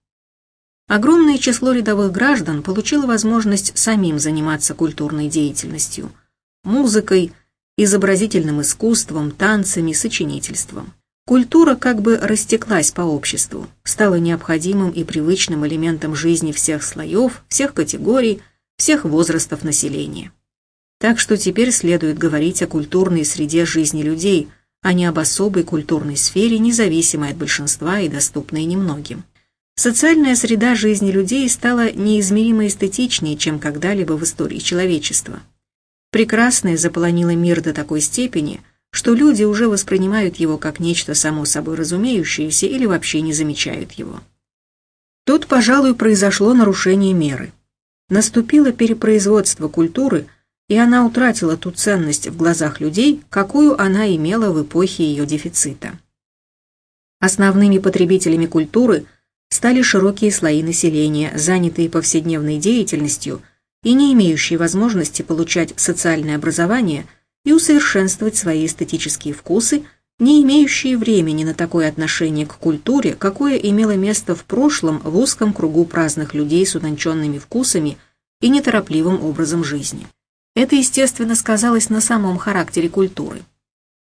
A: Огромное число рядовых граждан получило возможность самим заниматься культурной деятельностью, музыкой, изобразительным искусством, танцами, сочинительством. Культура как бы растеклась по обществу, стала необходимым и привычным элементом жизни всех слоев, всех категорий, всех возрастов населения. Так что теперь следует говорить о культурной среде жизни людей, а не об особой культурной сфере, независимой от большинства и доступной немногим. Социальная среда жизни людей стала неизмеримо эстетичнее, чем когда-либо в истории человечества. Прекрасное заполонило мир до такой степени – что люди уже воспринимают его как нечто само собой разумеющееся или вообще не замечают его. Тут, пожалуй, произошло нарушение меры. Наступило перепроизводство культуры, и она утратила ту ценность в глазах людей, какую она имела в эпохе ее дефицита. Основными потребителями культуры стали широкие слои населения, занятые повседневной деятельностью и не имеющие возможности получать социальное образование – и усовершенствовать свои эстетические вкусы, не имеющие времени на такое отношение к культуре, какое имело место в прошлом в узком кругу праздных людей с утонченными вкусами и неторопливым образом жизни. Это, естественно, сказалось на самом характере культуры.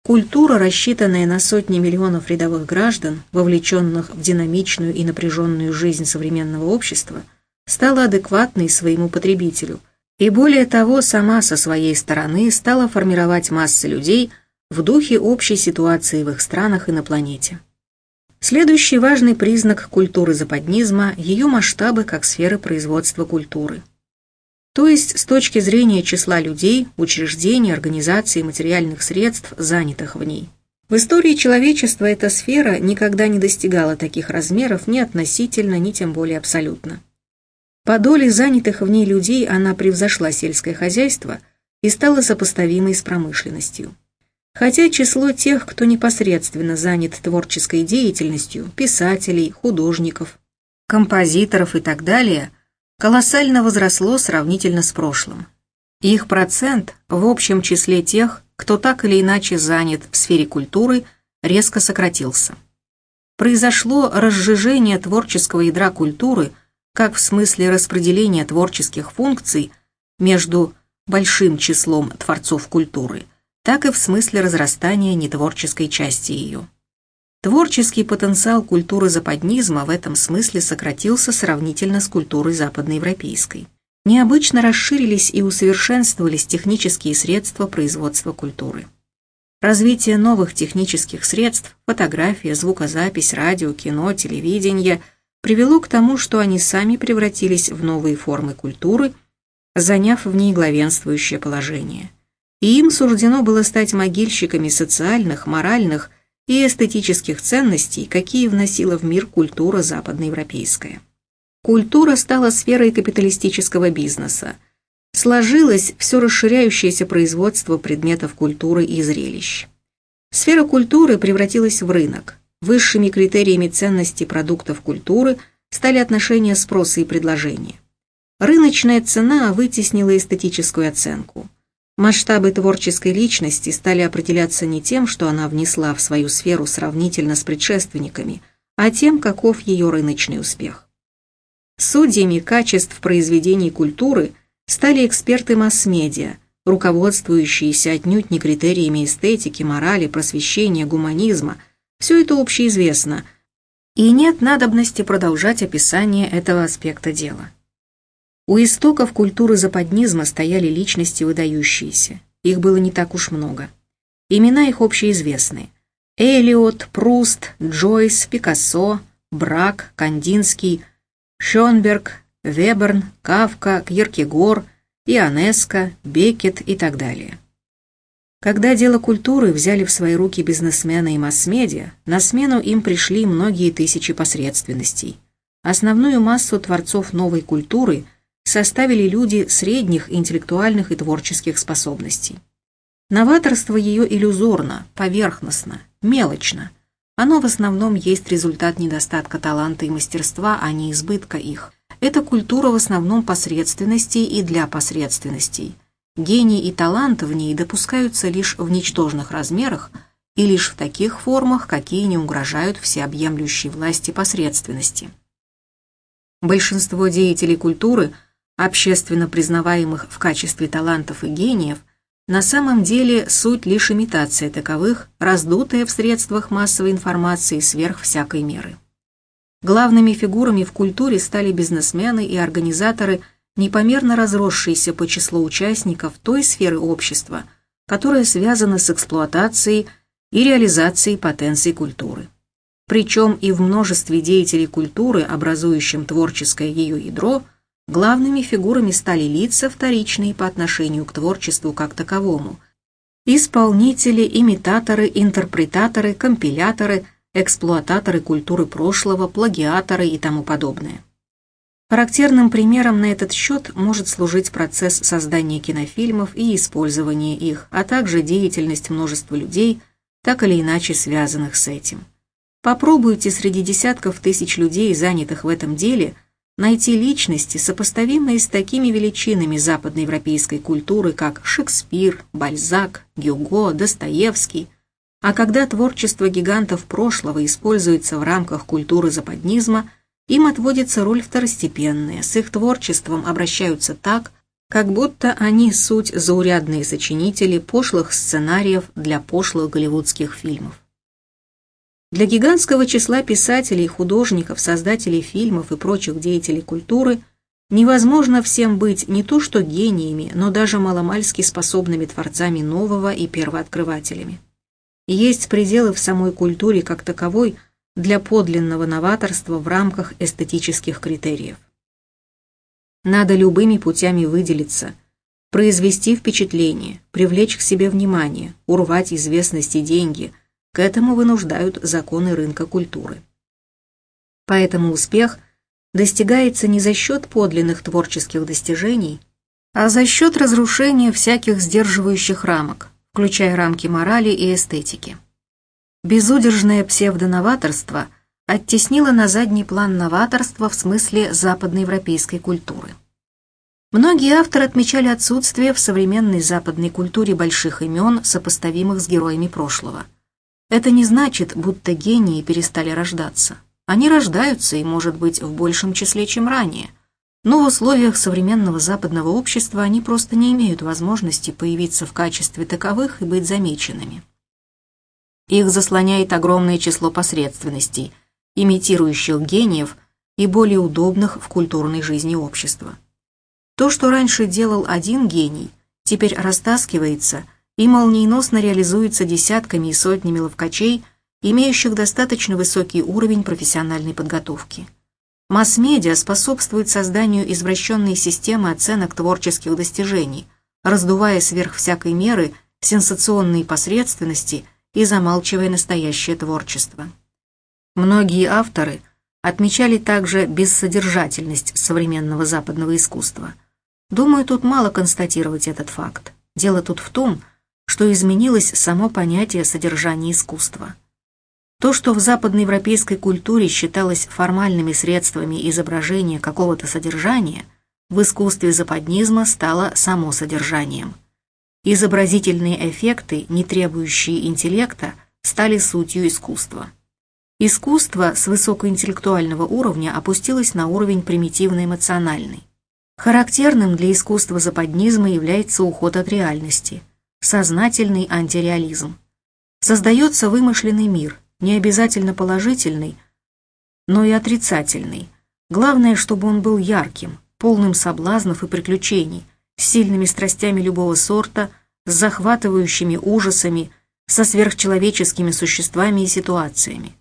A: Культура, рассчитанная на сотни миллионов рядовых граждан, вовлеченных в динамичную и напряженную жизнь современного общества, стала адекватной своему потребителю, и более того, сама со своей стороны стала формировать массы людей в духе общей ситуации в их странах и на планете. Следующий важный признак культуры западнизма – ее масштабы как сферы производства культуры. То есть с точки зрения числа людей, учреждений, организаций материальных средств, занятых в ней. В истории человечества эта сфера никогда не достигала таких размеров ни относительно, ни тем более абсолютно. По доле занятых в ней людей она превзошла сельское хозяйство и стала сопоставимой с промышленностью. Хотя число тех, кто непосредственно занят творческой деятельностью, писателей, художников, композиторов и так далее, колоссально возросло сравнительно с прошлым. Их процент в общем числе тех, кто так или иначе занят в сфере культуры, резко сократился. Произошло разжижение творческого ядра культуры – как в смысле распределения творческих функций между большим числом творцов культуры, так и в смысле разрастания нетворческой части ее. Творческий потенциал культуры западнизма в этом смысле сократился сравнительно с культурой западноевропейской. Необычно расширились и усовершенствовались технические средства производства культуры. Развитие новых технических средств, фотография, звукозапись, радио, кино, телевидение – привело к тому, что они сами превратились в новые формы культуры, заняв в ней главенствующее положение. И им суждено было стать могильщиками социальных, моральных и эстетических ценностей, какие вносила в мир культура западноевропейская. Культура стала сферой капиталистического бизнеса, сложилось все расширяющееся производство предметов культуры и зрелищ. Сфера культуры превратилась в рынок. Высшими критериями ценности продуктов культуры стали отношения спроса и предложения. Рыночная цена вытеснила эстетическую оценку. Масштабы творческой личности стали определяться не тем, что она внесла в свою сферу сравнительно с предшественниками, а тем, каков ее рыночный успех. Судьями качеств произведений культуры стали эксперты масс-медиа, руководствующиеся отнюдь не критериями эстетики, морали, просвещения, гуманизма. Все это общеизвестно, и нет надобности продолжать описание этого аспекта дела. У истоков культуры западнизма стояли личности выдающиеся. Их было не так уж много. Имена их общеизвестны. Элиот, Пруст, Джойс, Пикассо, Брак, Кандинский, Шонберг, Веберн, Кавка, Кьеркегор, Ионеско, Бекет и так далее. Когда дело культуры взяли в свои руки бизнесмены и масс-медиа, на смену им пришли многие тысячи посредственностей. Основную массу творцов новой культуры – составили люди средних интеллектуальных и творческих способностей. Новаторство ее иллюзорно, поверхностно, мелочно. Оно в основном есть результат недостатка таланта и мастерства, а не избытка их. Это культура в основном посредственностей и для посредственностей. Гений и талант в ней допускаются лишь в ничтожных размерах и лишь в таких формах, какие не угрожают всеобъемлющей власти посредственности. Большинство деятелей культуры – общественно признаваемых в качестве талантов и гениев, на самом деле суть лишь имитация таковых, раздутая в средствах массовой информации сверх всякой меры. Главными фигурами в культуре стали бизнесмены и организаторы, непомерно разросшиеся по числу участников той сферы общества, которая связана с эксплуатацией и реализацией потенций культуры. Причем и в множестве деятелей культуры, образующим творческое ее ядро – Главными фигурами стали лица вторичные по отношению к творчеству как таковому. Исполнители, имитаторы, интерпретаторы, компиляторы, эксплуататоры культуры прошлого, плагиаторы и тому подобное. Характерным примером на этот счет может служить процесс создания кинофильмов и использования их, а также деятельность множества людей, так или иначе связанных с этим. Попробуйте среди десятков тысяч людей, занятых в этом деле – найти личности, сопоставимые с такими величинами западноевропейской культуры, как Шекспир, Бальзак, Гюго, Достоевский. А когда творчество гигантов прошлого используется в рамках культуры западнизма, им отводится роль второстепенная, с их творчеством обращаются так, как будто они суть заурядные сочинители пошлых сценариев для пошлых голливудских фильмов. Для гигантского числа писателей, художников, создателей фильмов и прочих деятелей культуры невозможно всем быть не то что гениями, но даже маломальски способными творцами нового и первооткрывателями. Есть пределы в самой культуре как таковой для подлинного новаторства в рамках эстетических критериев. Надо любыми путями выделиться, произвести впечатление, привлечь к себе внимание, урвать известность и деньги – к этому вынуждают законы рынка культуры. Поэтому успех достигается не за счет подлинных творческих достижений, а за счет разрушения всяких сдерживающих рамок, включая рамки морали и эстетики. Безудержное псевдоноваторство оттеснило на задний план новаторство в смысле западноевропейской культуры. Многие авторы отмечали отсутствие в современной западной культуре больших имен, сопоставимых с героями прошлого – это не значит, будто гении перестали рождаться. Они рождаются и, может быть, в большем числе, чем ранее. Но в условиях современного западного общества они просто не имеют возможности появиться в качестве таковых и быть замеченными. Их заслоняет огромное число посредственностей, имитирующих гениев и более удобных в культурной жизни общества. То, что раньше делал один гений, теперь растаскивается – и молниеносно реализуется десятками и сотнями ловкачей, имеющих достаточно высокий уровень профессиональной подготовки. Масс-медиа способствует созданию извращенной системы оценок творческих достижений, раздувая сверх всякой меры сенсационные посредственности и замалчивая настоящее творчество. Многие авторы отмечали также бессодержательность современного западного искусства. Думаю, тут мало констатировать этот факт. Дело тут в том, что изменилось само понятие содержания искусства. То, что в западноевропейской культуре считалось формальными средствами изображения какого-то содержания, в искусстве западнизма стало само содержанием. Изобразительные эффекты, не требующие интеллекта, стали сутью искусства. Искусство с высокоинтеллектуального уровня опустилось на уровень примитивно-эмоциональный. Характерным для искусства западнизма является уход от реальности, сознательный антиреализм. Создается вымышленный мир, не обязательно положительный, но и отрицательный. Главное, чтобы он был ярким, полным соблазнов и приключений, сильными страстями любого сорта, с захватывающими ужасами, со сверхчеловеческими существами и ситуациями.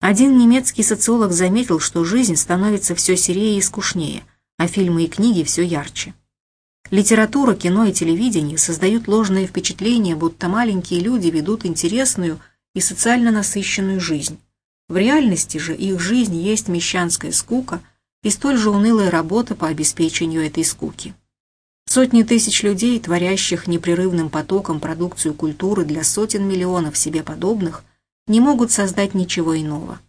A: Один немецкий социолог заметил, что жизнь становится все серее и скучнее, а фильмы и книги все ярче. Литература, кино и телевидение создают ложное впечатление, будто маленькие люди ведут интересную и социально насыщенную жизнь. В реальности же их жизнь есть мещанская скука и столь же унылая работа по обеспечению этой скуки. Сотни тысяч людей, творящих непрерывным потоком продукцию культуры для сотен миллионов себе подобных – не могут создать ничего иного.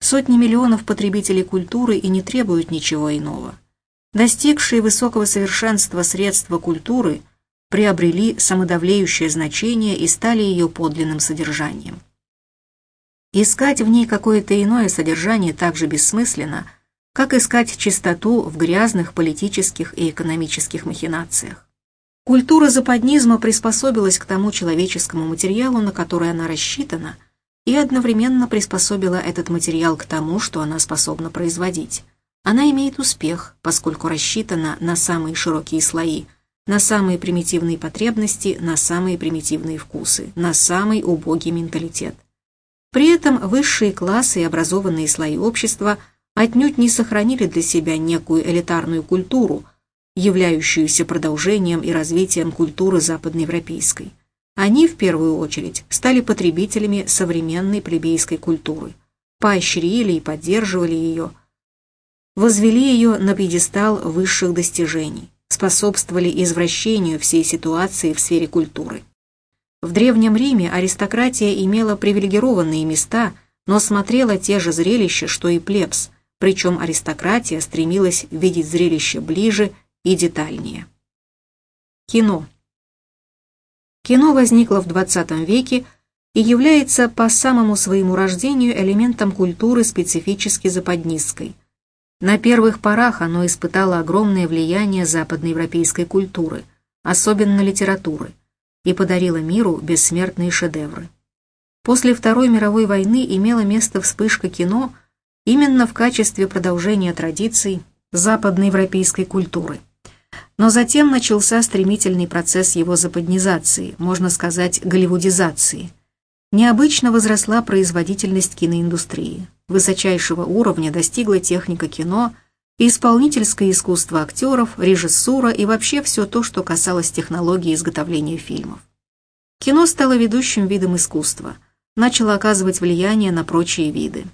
A: Сотни миллионов потребителей культуры и не требуют ничего иного. Достигшие высокого совершенства средства культуры приобрели самодавлеющее значение и стали ее подлинным содержанием. Искать в ней какое-то иное содержание так же бессмысленно, как искать чистоту в грязных политических и экономических махинациях. Культура западнизма приспособилась к тому человеческому материалу, на который она рассчитана – и одновременно приспособила этот материал к тому, что она способна производить. Она имеет успех, поскольку рассчитана на самые широкие слои, на самые примитивные потребности, на самые примитивные вкусы, на самый убогий менталитет. При этом высшие классы и образованные слои общества отнюдь не сохранили для себя некую элитарную культуру, являющуюся продолжением и развитием культуры западноевропейской. Они, в первую очередь, стали потребителями современной плебейской культуры, поощрили и поддерживали ее, возвели ее на пьедестал высших достижений, способствовали извращению всей ситуации в сфере культуры. В Древнем Риме аристократия имела привилегированные места, но смотрела те же зрелища, что и плебс, причем аристократия стремилась видеть зрелище ближе и детальнее. Кино. Кино возникло в XX веке и является по самому своему рождению элементом культуры специфически западнистской. На первых порах оно испытало огромное влияние западноевропейской культуры, особенно литературы, и подарило миру бессмертные шедевры. После Второй мировой войны имела место вспышка кино именно в качестве продолжения традиций западноевропейской культуры. Но затем начался стремительный процесс его западнизации, можно сказать, голливудизации. Необычно возросла производительность киноиндустрии. Высочайшего уровня достигла техника кино, исполнительское искусство актеров, режиссура и вообще все то, что касалось технологии изготовления фильмов. Кино стало ведущим видом искусства, начало оказывать влияние на прочие виды.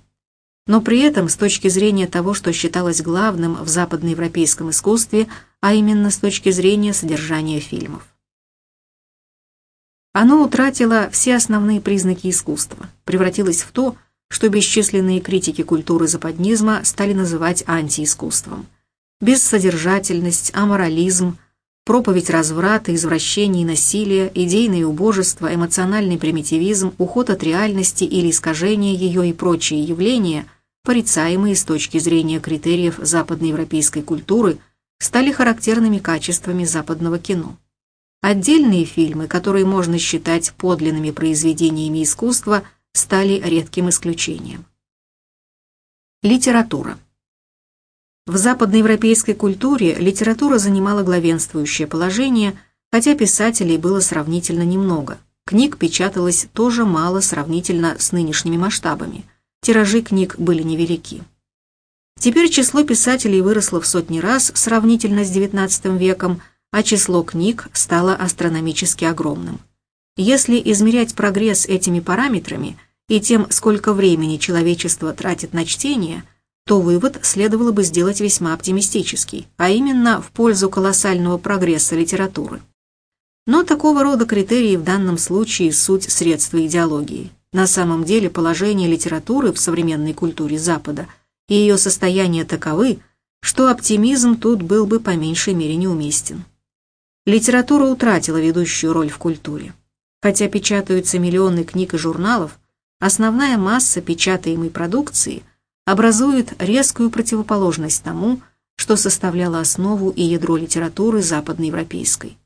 A: Но при этом, с точки зрения того, что считалось главным в западноевропейском искусстве – а именно с точки зрения содержания фильмов. Оно утратило все основные признаки искусства, превратилось в то, что бесчисленные критики культуры западнизма стали называть антиискусством. Бессодержательность, аморализм, проповедь разврата, извращений, насилия, идейное убожество, эмоциональный примитивизм, уход от реальности или искажение ее и прочие явления, порицаемые с точки зрения критериев западноевропейской культуры – стали характерными качествами западного кино. Отдельные фильмы, которые можно считать подлинными произведениями искусства, стали редким исключением. Литература. В западноевропейской культуре литература занимала главенствующее положение, хотя писателей было сравнительно немного. Книг печаталось тоже мало сравнительно с нынешними масштабами. Тиражи книг были невелики. Теперь число писателей выросло в сотни раз сравнительно с XIX веком, а число книг стало астрономически огромным. Если измерять прогресс этими параметрами и тем, сколько времени человечество тратит на чтение, то вывод следовало бы сделать весьма оптимистический, а именно в пользу колоссального прогресса литературы. Но такого рода критерии в данном случае суть средства идеологии. На самом деле положение литературы в современной культуре Запада и ее состояние таковы, что оптимизм тут был бы по меньшей мере неуместен. Литература утратила ведущую роль в культуре. Хотя печатаются миллионы книг и журналов, основная масса печатаемой продукции образует резкую противоположность тому, что составляло основу и ядро литературы западноевропейской.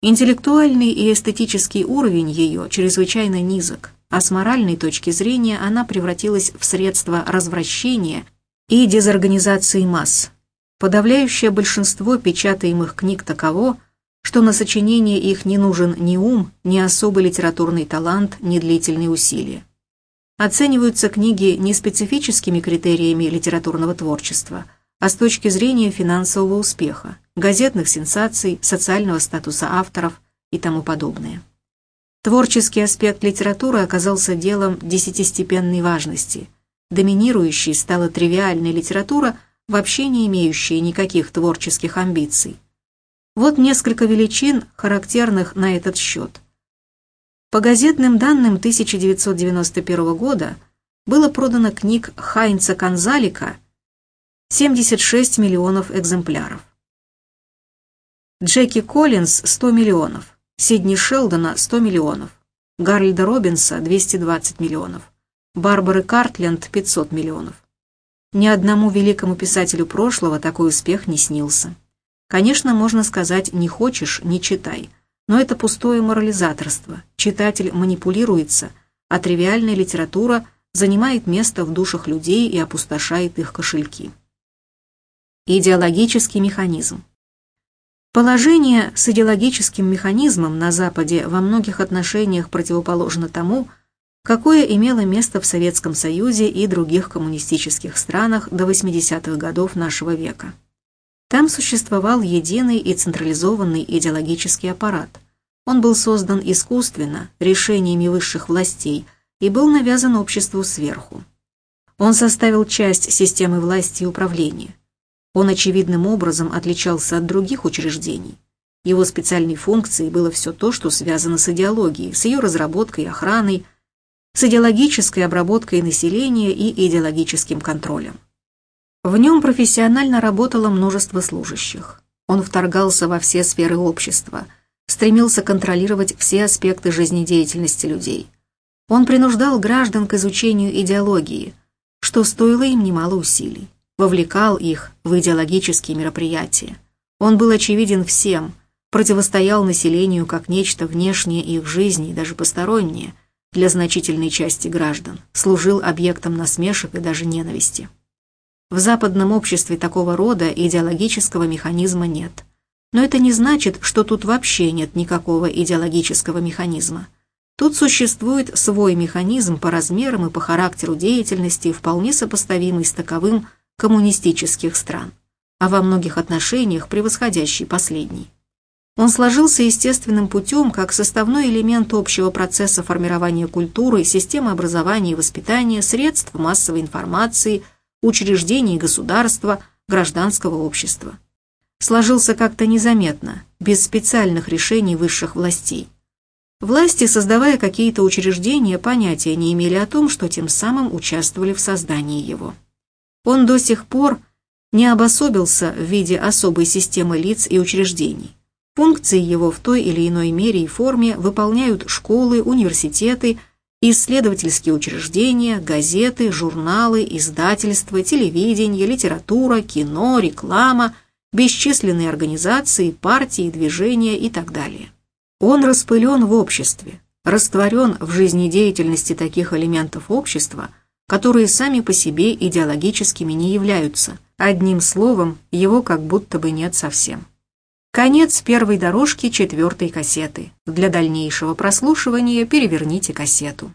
A: Интеллектуальный и эстетический уровень ее чрезвычайно низок, а с моральной точки зрения она превратилась в средство развращения и дезорганизации масс. Подавляющее большинство печатаемых книг таково, что на сочинение их не нужен ни ум, ни особый литературный талант, ни длительные усилия. Оцениваются книги не специфическими критериями литературного творчества, а с точки зрения финансового успеха, газетных сенсаций, социального статуса авторов и тому подобное. Творческий аспект литературы оказался делом десятистепенной важности. Доминирующей стала тривиальная литература, вообще не имеющая никаких творческих амбиций. Вот несколько величин, характерных на этот счет. По газетным данным 1991 года было продано книг Хайнца Канзалика 76 миллионов экземпляров. Джеки Коллинз – 100 миллионов. Сидни Шелдона – 100 миллионов. Гарольда Робинса – 220 миллионов. Барбары Картленд – 500 миллионов. Ни одному великому писателю прошлого такой успех не снился. Конечно, можно сказать «не хочешь – не читай», но это пустое морализаторство. Читатель манипулируется, а тривиальная литература занимает место в душах людей и опустошает их кошельки. Идеологический механизм. Положение с идеологическим механизмом на Западе во многих отношениях противоположно тому, какое имело место в Советском Союзе и других коммунистических странах до 80-х годов нашего века. Там существовал единый и централизованный идеологический аппарат. Он был создан искусственно, решениями высших властей, и был навязан обществу сверху. Он составил часть системы власти и управления. Он очевидным образом отличался от других учреждений. Его специальной функцией было все то, что связано с идеологией, с ее разработкой и охраной, с идеологической обработкой населения и идеологическим контролем. В нем профессионально работало множество служащих. Он вторгался во все сферы общества, стремился контролировать все аспекты жизнедеятельности людей. Он принуждал граждан к изучению идеологии, что стоило им немало усилий вовлекал их в идеологические мероприятия. Он был очевиден всем, противостоял населению как нечто внешнее их жизни даже постороннее для значительной части граждан, служил объектом насмешек и даже ненависти. В западном обществе такого рода идеологического механизма нет. Но это не значит, что тут вообще нет никакого идеологического механизма. Тут существует свой механизм по размерам и по характеру деятельности, вполне сопоставимый с таковым, коммунистических стран, а во многих отношениях превосходящий последний. Он сложился естественным путем как составной элемент общего процесса формирования культуры, системы образования и воспитания, средств массовой информации, учреждений государства, гражданского общества. Сложился как-то незаметно, без специальных решений высших властей. Власти, создавая какие-то учреждения, понятия не имели о том, что тем самым участвовали в создании его. Он до сих пор не обособился в виде особой системы лиц и учреждений. Функции его в той или иной мере и форме выполняют школы, университеты, исследовательские учреждения, газеты, журналы, издательства, телевидение, литература, кино, реклама, бесчисленные организации, партии, движения и так далее. Он распылен в обществе, растворен в жизнедеятельности таких элементов общества – которые сами по себе идеологическими не являются. Одним словом, его как будто бы нет совсем. Конец первой дорожки четвертой кассеты. Для дальнейшего прослушивания переверните кассету.